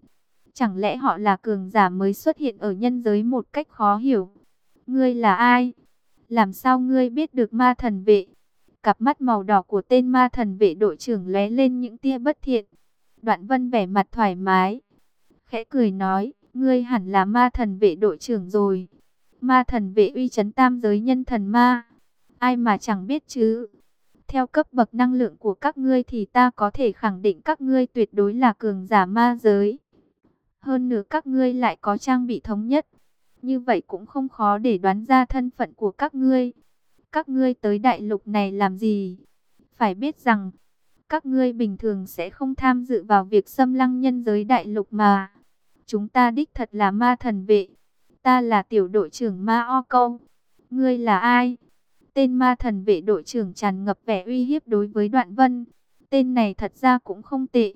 Chẳng lẽ họ là cường giả mới xuất hiện ở nhân giới một cách khó hiểu? Ngươi là ai? Làm sao ngươi biết được ma thần vệ? Cặp mắt màu đỏ của tên ma thần vệ đội trưởng lóe lên những tia bất thiện. Đoạn vân vẻ mặt thoải mái. Khẽ cười nói, ngươi hẳn là ma thần vệ đội trưởng rồi. Ma thần vệ uy chấn tam giới nhân thần ma. Ai mà chẳng biết chứ. Theo cấp bậc năng lượng của các ngươi thì ta có thể khẳng định các ngươi tuyệt đối là cường giả ma giới. Hơn nữa các ngươi lại có trang bị thống nhất. Như vậy cũng không khó để đoán ra thân phận của các ngươi. Các ngươi tới đại lục này làm gì? Phải biết rằng, các ngươi bình thường sẽ không tham dự vào việc xâm lăng nhân giới đại lục mà. Chúng ta đích thật là ma thần vệ. Ta là tiểu đội trưởng ma o câu. Ngươi là ai? Tên ma thần vệ đội trưởng tràn ngập vẻ uy hiếp đối với đoạn vân. Tên này thật ra cũng không tệ.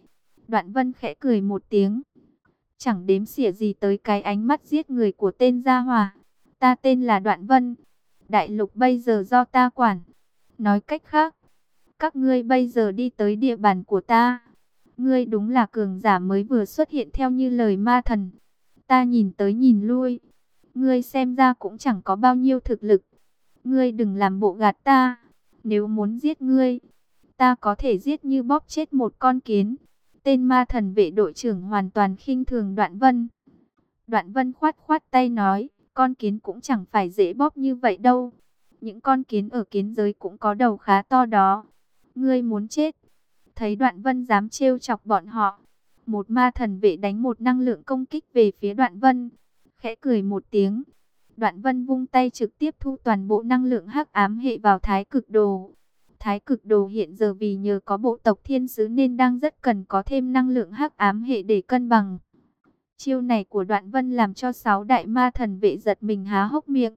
Đoạn vân khẽ cười một tiếng. Chẳng đếm xỉa gì tới cái ánh mắt giết người của tên gia hòa. Ta tên là đoạn vân. Đại lục bây giờ do ta quản. Nói cách khác, các ngươi bây giờ đi tới địa bàn của ta. Ngươi đúng là cường giả mới vừa xuất hiện theo như lời ma thần. Ta nhìn tới nhìn lui. Ngươi xem ra cũng chẳng có bao nhiêu thực lực. Ngươi đừng làm bộ gạt ta. Nếu muốn giết ngươi, ta có thể giết như bóp chết một con kiến. Tên ma thần vệ đội trưởng hoàn toàn khinh thường Đoạn Vân. Đoạn Vân khoát khoát tay nói, con kiến cũng chẳng phải dễ bóp như vậy đâu. Những con kiến ở kiến giới cũng có đầu khá to đó. Ngươi muốn chết. Thấy Đoạn Vân dám trêu chọc bọn họ. Một ma thần vệ đánh một năng lượng công kích về phía Đoạn Vân. Khẽ cười một tiếng. Đoạn Vân vung tay trực tiếp thu toàn bộ năng lượng hắc ám hệ vào thái cực đồ. Thái cực đồ hiện giờ vì nhờ có bộ tộc thiên sứ nên đang rất cần có thêm năng lượng hắc ám hệ để cân bằng. Chiêu này của đoạn vân làm cho sáu đại ma thần vệ giật mình há hốc miệng.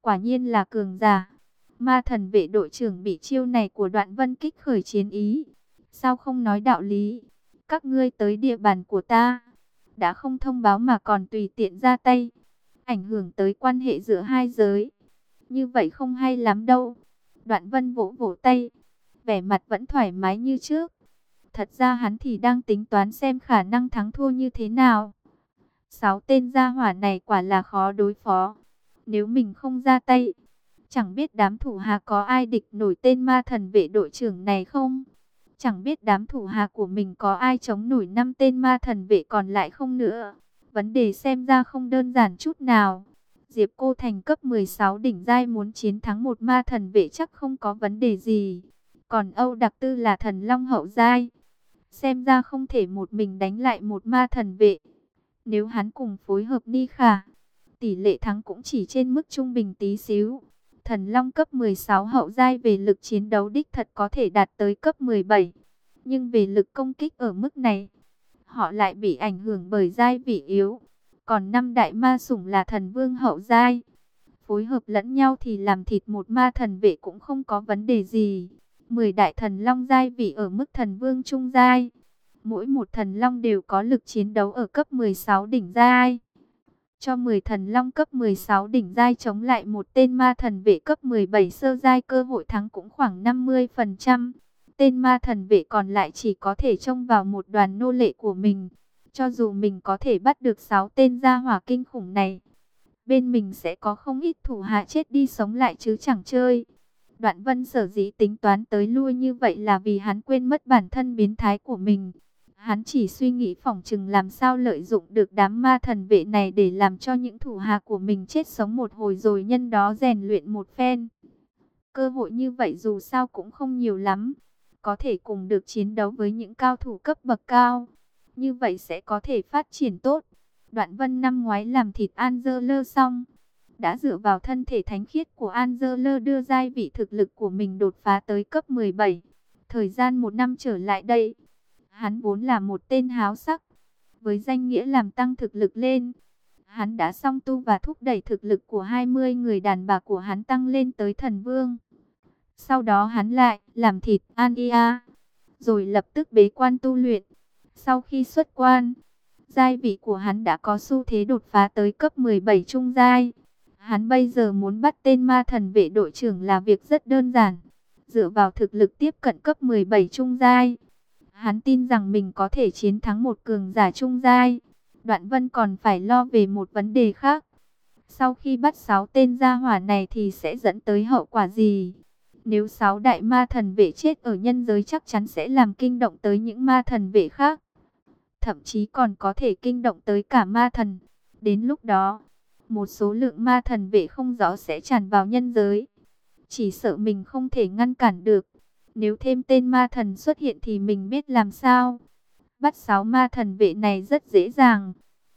Quả nhiên là cường giả. Ma thần vệ đội trưởng bị chiêu này của đoạn vân kích khởi chiến ý. Sao không nói đạo lý? Các ngươi tới địa bàn của ta. Đã không thông báo mà còn tùy tiện ra tay. Ảnh hưởng tới quan hệ giữa hai giới. Như vậy không hay lắm đâu. Đoạn vân vỗ vỗ tay. Vẻ mặt vẫn thoải mái như trước. Thật ra hắn thì đang tính toán xem khả năng thắng thua như thế nào. Sáu tên gia hỏa này quả là khó đối phó. Nếu mình không ra tay, chẳng biết đám thủ hạ có ai địch nổi tên ma thần vệ đội trưởng này không? Chẳng biết đám thủ hạ của mình có ai chống nổi năm tên ma thần vệ còn lại không nữa. Vấn đề xem ra không đơn giản chút nào. Diệp Cô Thành cấp 16 đỉnh giai muốn chiến thắng một ma thần vệ chắc không có vấn đề gì. Còn Âu Đặc Tư là thần long hậu giai. Xem ra không thể một mình đánh lại một ma thần vệ. Nếu hắn cùng phối hợp Ni Khả, tỷ lệ thắng cũng chỉ trên mức trung bình tí xíu. Thần Long cấp 16 hậu giai về lực chiến đấu đích thật có thể đạt tới cấp 17. Nhưng về lực công kích ở mức này, họ lại bị ảnh hưởng bởi giai vị yếu. Còn năm đại ma sủng là thần vương hậu giai. Phối hợp lẫn nhau thì làm thịt một ma thần vệ cũng không có vấn đề gì. 10 đại thần long giai vị ở mức thần vương trung giai. Mỗi một thần long đều có lực chiến đấu ở cấp 16 đỉnh giai. Cho 10 thần long cấp 16 đỉnh giai chống lại một tên ma thần vệ cấp 17 sơ giai cơ hội thắng cũng khoảng 50%. Tên ma thần vệ còn lại chỉ có thể trông vào một đoàn nô lệ của mình. Cho dù mình có thể bắt được 6 tên gia hỏa kinh khủng này, bên mình sẽ có không ít thủ hạ chết đi sống lại chứ chẳng chơi. Đoạn vân sở dĩ tính toán tới lui như vậy là vì hắn quên mất bản thân biến thái của mình. Hắn chỉ suy nghĩ phỏng chừng làm sao lợi dụng được đám ma thần vệ này để làm cho những thủ hạ của mình chết sống một hồi rồi nhân đó rèn luyện một phen. Cơ hội như vậy dù sao cũng không nhiều lắm. Có thể cùng được chiến đấu với những cao thủ cấp bậc cao. Như vậy sẽ có thể phát triển tốt. Đoạn vân năm ngoái làm thịt Angela xong. Đã dựa vào thân thể thánh khiết của Angela đưa giai vị thực lực của mình đột phá tới cấp 17. Thời gian một năm trở lại đây, hắn vốn là một tên háo sắc. Với danh nghĩa làm tăng thực lực lên, hắn đã song tu và thúc đẩy thực lực của 20 người đàn bà của hắn tăng lên tới thần vương. Sau đó hắn lại làm thịt Ania, rồi lập tức bế quan tu luyện. Sau khi xuất quan, giai vị của hắn đã có xu thế đột phá tới cấp 17 trung giai. Hắn bây giờ muốn bắt tên ma thần vệ đội trưởng là việc rất đơn giản. Dựa vào thực lực tiếp cận cấp 17 trung giai, hắn tin rằng mình có thể chiến thắng một cường giả trung giai. Đoạn Vân còn phải lo về một vấn đề khác. Sau khi bắt sáu tên gia hỏa này thì sẽ dẫn tới hậu quả gì? Nếu sáu đại ma thần vệ chết ở nhân giới chắc chắn sẽ làm kinh động tới những ma thần vệ khác. Thậm chí còn có thể kinh động tới cả ma thần. Đến lúc đó, một số lượng ma thần vệ không rõ sẽ tràn vào nhân giới. Chỉ sợ mình không thể ngăn cản được. Nếu thêm tên ma thần xuất hiện thì mình biết làm sao. Bắt sáu ma thần vệ này rất dễ dàng.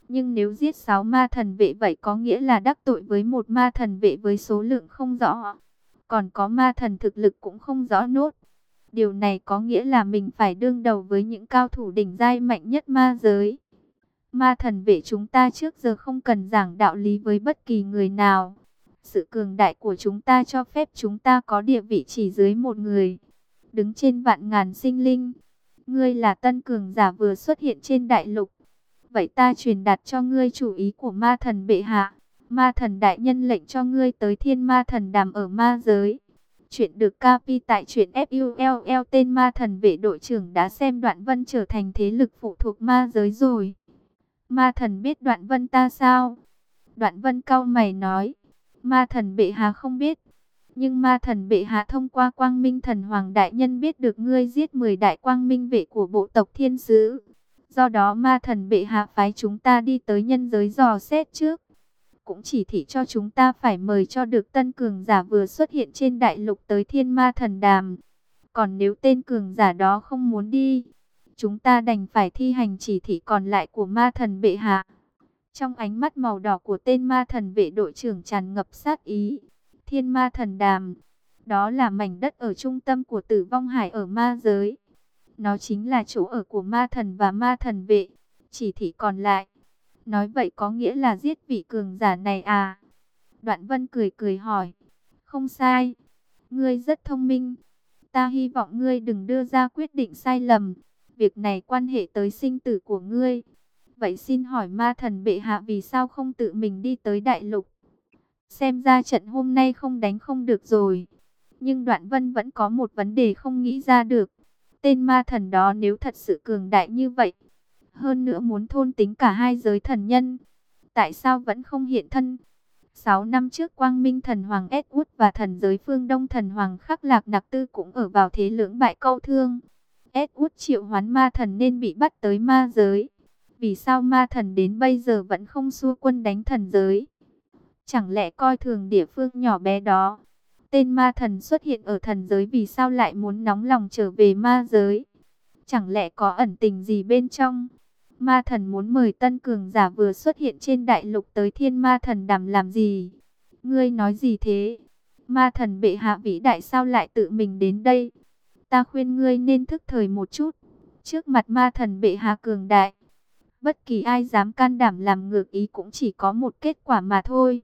Nhưng nếu giết sáu ma thần vệ vậy có nghĩa là đắc tội với một ma thần vệ với số lượng không rõ. Còn có ma thần thực lực cũng không rõ nốt. Điều này có nghĩa là mình phải đương đầu với những cao thủ đỉnh giai mạnh nhất ma giới. Ma thần vệ chúng ta trước giờ không cần giảng đạo lý với bất kỳ người nào. Sự cường đại của chúng ta cho phép chúng ta có địa vị chỉ dưới một người. Đứng trên vạn ngàn sinh linh. Ngươi là tân cường giả vừa xuất hiện trên đại lục. Vậy ta truyền đạt cho ngươi chủ ý của ma thần bệ hạ. Ma thần đại nhân lệnh cho ngươi tới thiên ma thần đàm ở ma giới. Chuyện được capi tại truyện FULL tên ma thần vệ đội trưởng đã xem đoạn vân trở thành thế lực phụ thuộc ma giới rồi. Ma thần biết đoạn vân ta sao? Đoạn vân cao mày nói. Ma thần bệ hạ không biết. Nhưng ma thần bệ hạ thông qua quang minh thần hoàng đại nhân biết được ngươi giết 10 đại quang minh vệ của bộ tộc thiên sứ. Do đó ma thần bệ hạ phái chúng ta đi tới nhân giới dò xét trước. Cũng chỉ thị cho chúng ta phải mời cho được tân cường giả vừa xuất hiện trên đại lục tới thiên ma thần đàm. Còn nếu tên cường giả đó không muốn đi, chúng ta đành phải thi hành chỉ thị còn lại của ma thần bệ hạ. Trong ánh mắt màu đỏ của tên ma thần vệ đội trưởng tràn ngập sát ý. Thiên ma thần đàm, đó là mảnh đất ở trung tâm của tử vong hải ở ma giới. Nó chính là chỗ ở của ma thần và ma thần vệ. Chỉ thị còn lại. Nói vậy có nghĩa là giết vị cường giả này à? Đoạn vân cười cười hỏi. Không sai. Ngươi rất thông minh. Ta hy vọng ngươi đừng đưa ra quyết định sai lầm. Việc này quan hệ tới sinh tử của ngươi. Vậy xin hỏi ma thần bệ hạ vì sao không tự mình đi tới đại lục? Xem ra trận hôm nay không đánh không được rồi. Nhưng đoạn vân vẫn có một vấn đề không nghĩ ra được. Tên ma thần đó nếu thật sự cường đại như vậy, hơn nữa muốn thôn tính cả hai giới thần nhân, tại sao vẫn không hiện thân? 6 năm trước Quang Minh Thần Hoàng Edward và thần giới phương Đông Thần Hoàng Khắc Lạc Nặc Tư cũng ở vào thế lưỡng bại câu thương. Edward triệu hoán ma thần nên bị bắt tới ma giới. Vì sao ma thần đến bây giờ vẫn không xua quân đánh thần giới? Chẳng lẽ coi thường địa phương nhỏ bé đó? Tên ma thần xuất hiện ở thần giới vì sao lại muốn nóng lòng trở về ma giới? Chẳng lẽ có ẩn tình gì bên trong? Ma thần muốn mời tân cường giả vừa xuất hiện trên đại lục tới thiên ma thần đàm làm gì? Ngươi nói gì thế? Ma thần bệ hạ vĩ đại sao lại tự mình đến đây? Ta khuyên ngươi nên thức thời một chút. Trước mặt ma thần bệ hạ cường đại, bất kỳ ai dám can đảm làm ngược ý cũng chỉ có một kết quả mà thôi.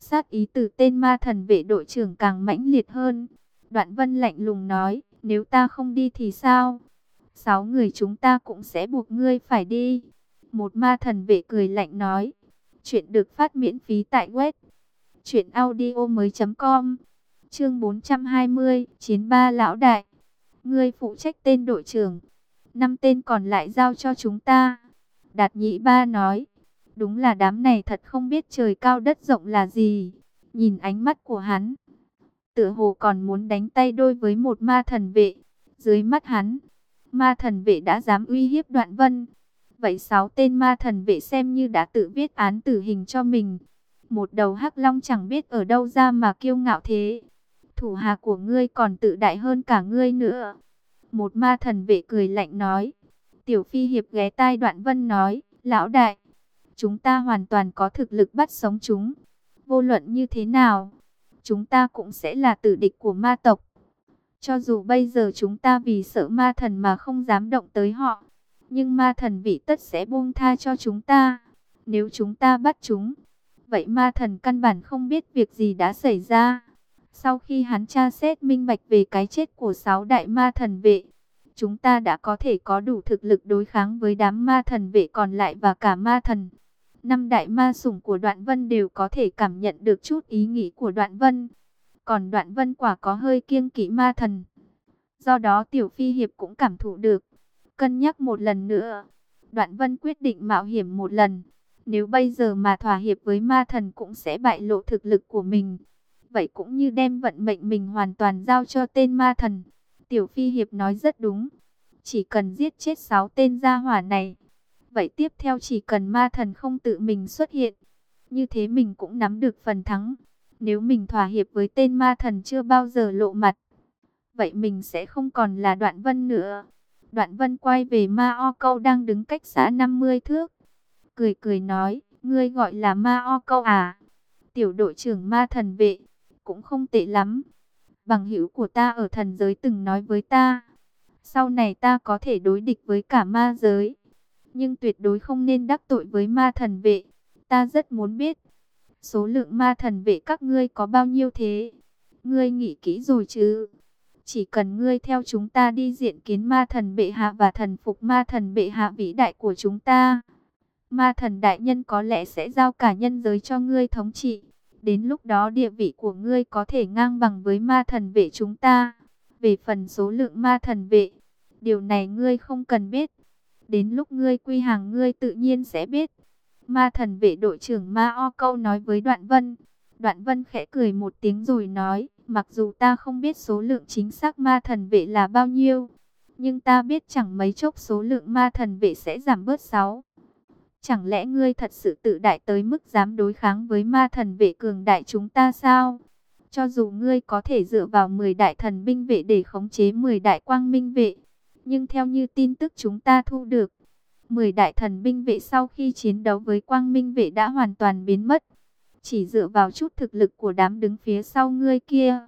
Sát ý từ tên ma thần vệ đội trưởng càng mãnh liệt hơn. Đoạn vân lạnh lùng nói, nếu ta không đi thì sao? Sáu người chúng ta cũng sẽ buộc ngươi phải đi. Một ma thần vệ cười lạnh nói. Chuyện được phát miễn phí tại web. Chuyện audio mới com. Chương 420, Chiến ba lão đại. Ngươi phụ trách tên đội trưởng. Năm tên còn lại giao cho chúng ta. Đạt nhị ba nói. Đúng là đám này thật không biết trời cao đất rộng là gì. Nhìn ánh mắt của hắn. Tựa hồ còn muốn đánh tay đôi với một ma thần vệ. Dưới mắt hắn. Ma thần vệ đã dám uy hiếp đoạn vân. Vậy sáu tên ma thần vệ xem như đã tự viết án tử hình cho mình. Một đầu hắc long chẳng biết ở đâu ra mà kiêu ngạo thế. Thủ hạ của ngươi còn tự đại hơn cả ngươi nữa. Một ma thần vệ cười lạnh nói. Tiểu phi hiệp ghé tai đoạn vân nói. Lão đại, chúng ta hoàn toàn có thực lực bắt sống chúng. Vô luận như thế nào, chúng ta cũng sẽ là tử địch của ma tộc. Cho dù bây giờ chúng ta vì sợ ma thần mà không dám động tới họ, nhưng ma thần vị tất sẽ buông tha cho chúng ta. Nếu chúng ta bắt chúng, vậy ma thần căn bản không biết việc gì đã xảy ra. Sau khi hắn tra xét minh bạch về cái chết của sáu đại ma thần vệ, chúng ta đã có thể có đủ thực lực đối kháng với đám ma thần vệ còn lại và cả ma thần. Năm đại ma sủng của Đoạn Vân đều có thể cảm nhận được chút ý nghĩ của Đoạn Vân. Còn Đoạn Vân quả có hơi kiêng kỵ ma thần. Do đó Tiểu Phi Hiệp cũng cảm thụ được. Cân nhắc một lần nữa. Đoạn Vân quyết định mạo hiểm một lần. Nếu bây giờ mà thỏa hiệp với ma thần cũng sẽ bại lộ thực lực của mình. Vậy cũng như đem vận mệnh mình hoàn toàn giao cho tên ma thần. Tiểu Phi Hiệp nói rất đúng. Chỉ cần giết chết sáu tên gia hỏa này. Vậy tiếp theo chỉ cần ma thần không tự mình xuất hiện. Như thế mình cũng nắm được phần thắng. Nếu mình thỏa hiệp với tên ma thần chưa bao giờ lộ mặt. Vậy mình sẽ không còn là đoạn vân nữa. Đoạn vân quay về ma o câu đang đứng cách xã 50 thước. Cười cười nói, ngươi gọi là ma o câu à? Tiểu đội trưởng ma thần vệ, cũng không tệ lắm. Bằng hữu của ta ở thần giới từng nói với ta. Sau này ta có thể đối địch với cả ma giới. Nhưng tuyệt đối không nên đắc tội với ma thần vệ. Ta rất muốn biết. Số lượng ma thần vệ các ngươi có bao nhiêu thế? Ngươi nghĩ kỹ rồi chứ? Chỉ cần ngươi theo chúng ta đi diện kiến ma thần bệ hạ và thần phục ma thần bệ hạ vĩ đại của chúng ta. Ma thần đại nhân có lẽ sẽ giao cả nhân giới cho ngươi thống trị. Đến lúc đó địa vị của ngươi có thể ngang bằng với ma thần vệ chúng ta. Về phần số lượng ma thần vệ, điều này ngươi không cần biết. Đến lúc ngươi quy hàng ngươi tự nhiên sẽ biết. Ma thần vệ đội trưởng Ma O Câu nói với Đoạn Vân. Đoạn Vân khẽ cười một tiếng rồi nói, mặc dù ta không biết số lượng chính xác ma thần vệ là bao nhiêu, nhưng ta biết chẳng mấy chốc số lượng ma thần vệ sẽ giảm bớt 6. Chẳng lẽ ngươi thật sự tự đại tới mức dám đối kháng với ma thần vệ cường đại chúng ta sao? Cho dù ngươi có thể dựa vào 10 đại thần binh vệ để khống chế 10 đại quang minh vệ, nhưng theo như tin tức chúng ta thu được, 10 đại thần binh vệ sau khi chiến đấu với quang minh vệ đã hoàn toàn biến mất. Chỉ dựa vào chút thực lực của đám đứng phía sau ngươi kia,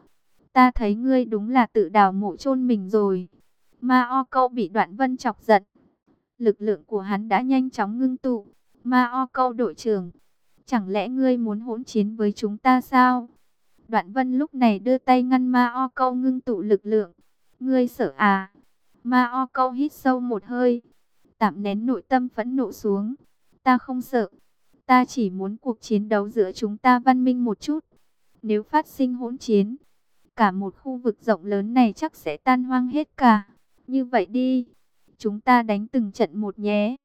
ta thấy ngươi đúng là tự đào mộ chôn mình rồi. Ma O câu bị đoạn vân chọc giận. Lực lượng của hắn đã nhanh chóng ngưng tụ. Ma O câu đội trưởng, chẳng lẽ ngươi muốn hỗn chiến với chúng ta sao? Đoạn vân lúc này đưa tay ngăn Ma O câu ngưng tụ lực lượng. Ngươi sợ à? Ma O câu hít sâu một hơi. Tạm nén nội tâm phẫn nộ xuống. Ta không sợ. Ta chỉ muốn cuộc chiến đấu giữa chúng ta văn minh một chút. Nếu phát sinh hỗn chiến, cả một khu vực rộng lớn này chắc sẽ tan hoang hết cả. Như vậy đi, chúng ta đánh từng trận một nhé.